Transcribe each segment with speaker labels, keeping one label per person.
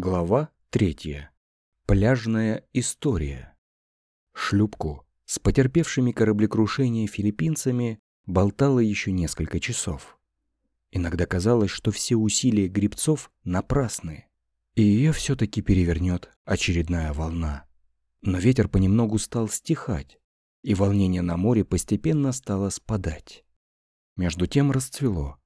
Speaker 1: Глава третья. Пляжная история. Шлюпку с потерпевшими кораблекрушение филиппинцами болтало еще несколько часов. Иногда казалось, что все усилия грибцов напрасны, и ее все-таки перевернет очередная волна. Но ветер понемногу стал стихать, и волнение на море постепенно стало спадать. Между тем расцвело,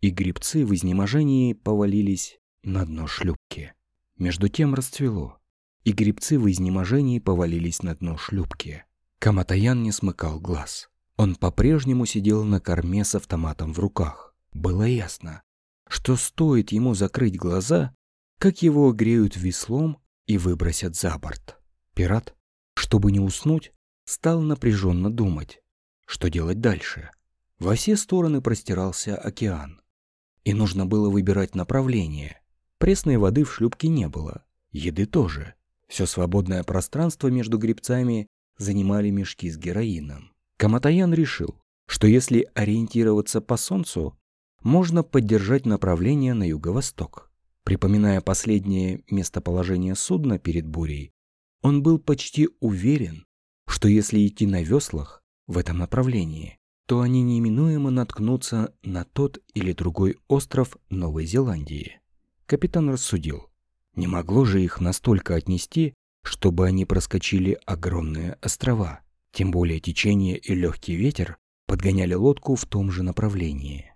Speaker 1: и грибцы в изнеможении повалились на дно шлюпки. Между тем расцвело, и грибцы в изнеможении повалились на дно шлюпки. Каматаян не смыкал глаз. Он по-прежнему сидел на корме с автоматом в руках. Было ясно, что стоит ему закрыть глаза, как его греют веслом и выбросят за борт. Пират, чтобы не уснуть, стал напряженно думать, что делать дальше. Во все стороны простирался океан, и нужно было выбирать направление. Пресной воды в шлюпке не было, еды тоже. Все свободное пространство между грибцами занимали мешки с героином. Каматаян решил, что если ориентироваться по солнцу, можно поддержать направление на юго-восток. Припоминая последнее местоположение судна перед бурей, он был почти уверен, что если идти на веслах в этом направлении, то они неминуемо наткнутся на тот или другой остров Новой Зеландии. Капитан рассудил, не могло же их настолько отнести, чтобы они проскочили огромные острова. Тем более течение и легкий ветер подгоняли лодку в том же направлении.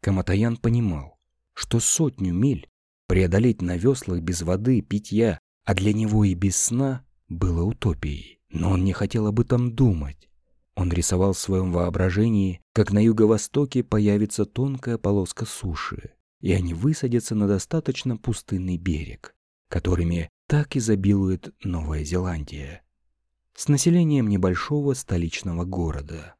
Speaker 1: Каматаян понимал, что сотню миль преодолеть на веслах без воды, питья, а для него и без сна, было утопией. Но он не хотел об этом думать. Он рисовал в своем воображении, как на юго-востоке появится тонкая полоска суши, и они высадятся на достаточно пустынный берег, которыми так изобилует Новая Зеландия, с населением небольшого столичного города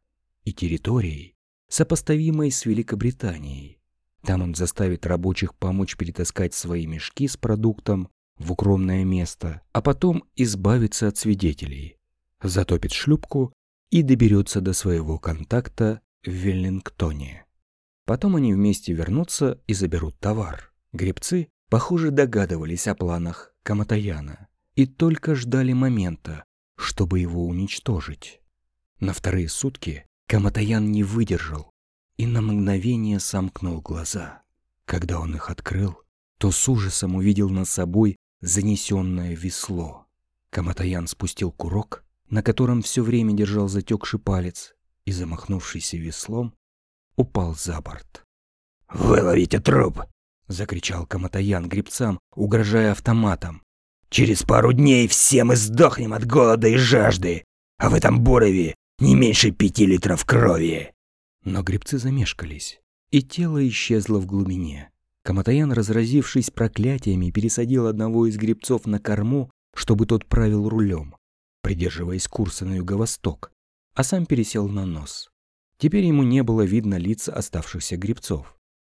Speaker 1: и территорией, сопоставимой с Великобританией. Там он заставит рабочих помочь перетаскать свои мешки с продуктом в укромное место, а потом избавиться от свидетелей, затопит шлюпку и доберется до своего контакта в Веллингтоне. Потом они вместе вернутся и заберут товар. Гребцы, похоже, догадывались о планах Каматаяна и только ждали момента, чтобы его уничтожить. На вторые сутки Каматаян не выдержал и на мгновение сомкнул глаза. Когда он их открыл, то с ужасом увидел над собой занесенное весло. Каматаян спустил курок на котором все время держал затекший палец, и, замахнувшийся веслом, упал за борт.
Speaker 2: «Выловите труп!»
Speaker 1: — закричал Каматаян грибцам, угрожая автоматом.
Speaker 2: «Через пару дней все мы сдохнем от голода и жажды, а в этом борове не меньше пяти литров крови!»
Speaker 1: Но грибцы замешкались, и тело исчезло в глубине. Каматаян, разразившись проклятиями, пересадил одного из грибцов на корму, чтобы тот правил рулем придерживаясь курса на юго-восток, а сам пересел на нос. Теперь ему не было видно лица оставшихся грибцов.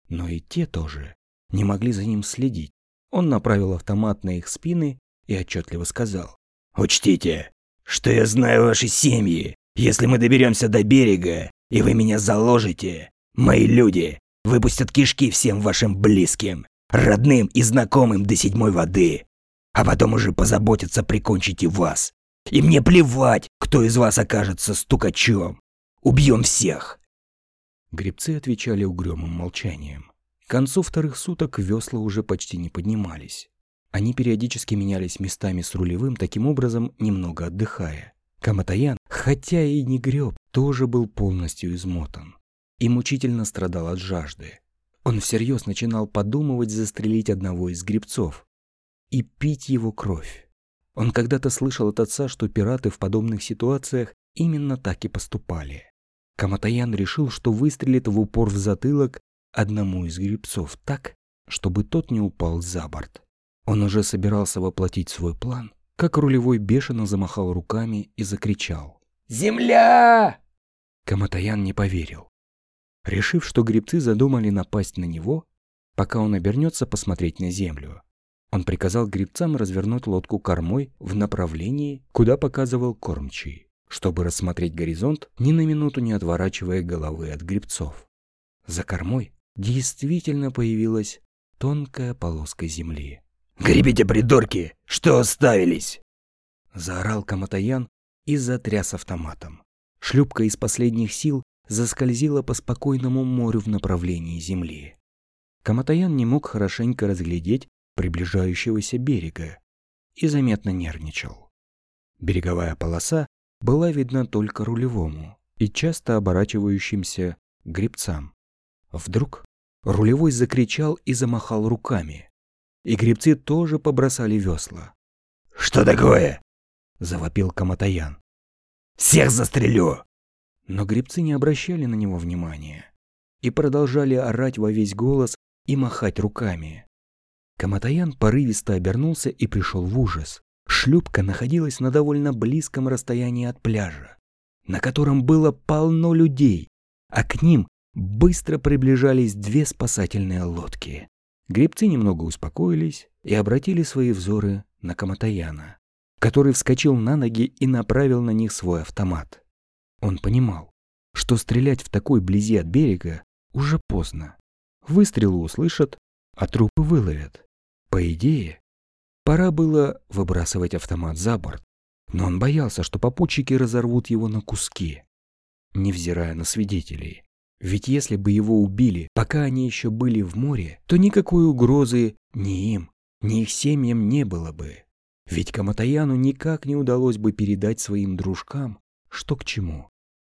Speaker 1: Но и те тоже не могли за ним следить. Он направил автомат на их спины и отчетливо сказал.
Speaker 2: «Учтите, что я знаю ваши семьи. Если мы доберемся до берега, и вы меня заложите, мои люди выпустят кишки всем вашим близким, родным и знакомым до седьмой воды, а потом уже позаботятся прикончить и вас. И мне плевать, кто из вас окажется стукачом. Убьем всех!»
Speaker 1: Гребцы отвечали угрюмым молчанием. К концу вторых суток весла уже почти не поднимались. Они периодически менялись местами с рулевым, таким образом немного отдыхая. Каматаян, хотя и не греб, тоже был полностью измотан и мучительно страдал от жажды. Он всерьез начинал подумывать застрелить одного из гребцов и пить его кровь. Он когда-то слышал от отца, что пираты в подобных ситуациях именно так и поступали. Каматаян решил, что выстрелит в упор в затылок одному из гребцов так, чтобы тот не упал за борт. Он уже собирался воплотить свой план, как рулевой бешено замахал руками и закричал.
Speaker 2: «Земля!»
Speaker 1: Каматаян не поверил. Решив, что гребцы задумали напасть на него, пока он обернется посмотреть на землю, он приказал гребцам развернуть лодку кормой в направлении, куда показывал кормчий, чтобы рассмотреть горизонт, ни на минуту не отворачивая головы от гребцов. За кормой действительно появилась тонкая полоска земли.
Speaker 2: Гребите, придурки! Что оставились?»
Speaker 1: Заорал Каматаян и затряс автоматом. Шлюпка из последних сил заскользила по спокойному морю в направлении земли. Каматаян не мог хорошенько разглядеть приближающегося берега и заметно нервничал. Береговая полоса была видна только рулевому и часто оборачивающимся гребцам. Вдруг рулевой закричал и замахал руками, и гребцы тоже побросали весла.
Speaker 2: «Что такое?»
Speaker 1: — завопил Каматаян.
Speaker 2: «Всех застрелю!»
Speaker 1: Но гребцы не обращали на него внимания и продолжали орать во весь голос и махать руками. Каматаян порывисто обернулся и пришел в ужас. Шлюпка находилась на довольно близком расстоянии от пляжа, на котором было полно людей, а к ним быстро приближались две спасательные лодки. Гребцы немного успокоились и обратили свои взоры на Каматаяна, который вскочил на ноги и направил на них свой автомат. Он понимал, что стрелять в такой близи от берега уже поздно. Выстрелы услышат, а трупы выловят. По идее, Пора было выбрасывать автомат за борт, но он боялся, что попутчики разорвут его на куски, невзирая на свидетелей. Ведь если бы его убили, пока они еще были в море, то никакой угрозы ни им, ни их семьям не было бы. Ведь Каматаяну никак не удалось бы передать своим дружкам, что к чему.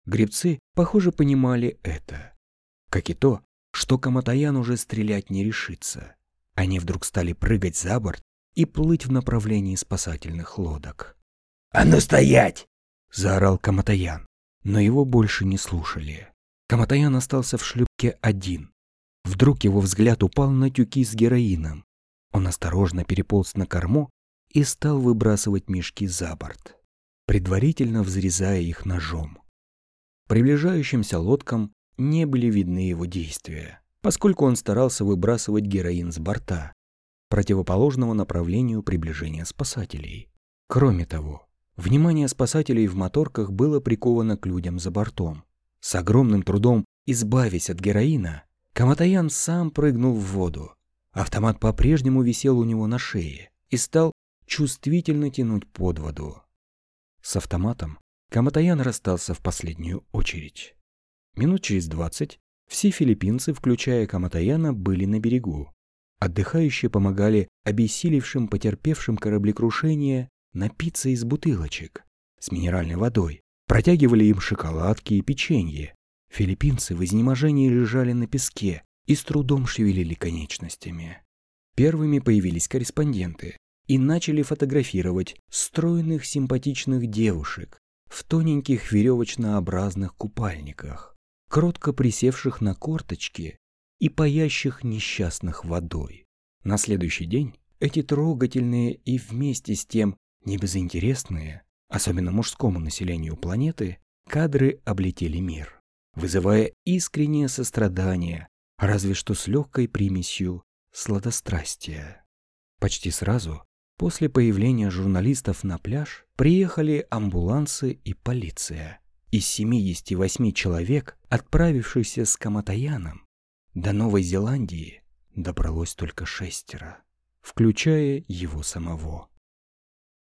Speaker 1: Гребцы, похоже, понимали это. Как и то, что Каматаян уже стрелять не решится. Они вдруг стали прыгать за борт и плыть в направлении спасательных лодок.
Speaker 2: «А ну стоять!»
Speaker 1: — заорал Каматаян, но его больше не слушали. Каматаян остался в шлюпке один. Вдруг его взгляд упал на тюки с героином. Он осторожно переполз на корму и стал выбрасывать мешки за борт, предварительно взрезая их ножом. Приближающимся лодкам не были видны его действия, поскольку он старался выбрасывать героин с борта, противоположного направлению приближения спасателей. Кроме того, внимание спасателей в моторках было приковано к людям за бортом. С огромным трудом избавясь от героина, Каматаян сам прыгнул в воду. Автомат по-прежнему висел у него на шее и стал чувствительно тянуть под воду. С автоматом Каматаян расстался в последнюю очередь. Минут через двадцать все филиппинцы, включая Каматаяна, были на берегу. Отдыхающие помогали обессилевшим потерпевшим кораблекрушение напиться из бутылочек с минеральной водой, протягивали им шоколадки и печенье. Филиппинцы в изнеможении лежали на песке и с трудом шевелили конечностями. Первыми появились корреспонденты и начали фотографировать стройных симпатичных девушек в тоненьких веревочнообразных купальниках, кротко присевших на корточки и паящих несчастных водой. На следующий день эти трогательные и вместе с тем небезынтересные, особенно мужскому населению планеты, кадры облетели мир, вызывая искреннее сострадание, разве что с легкой примесью сладострастия. Почти сразу после появления журналистов на пляж приехали амбулансы и полиция. Из 78 человек, отправившихся с Каматаяном, до Новой Зеландии добралось только шестеро, включая его самого.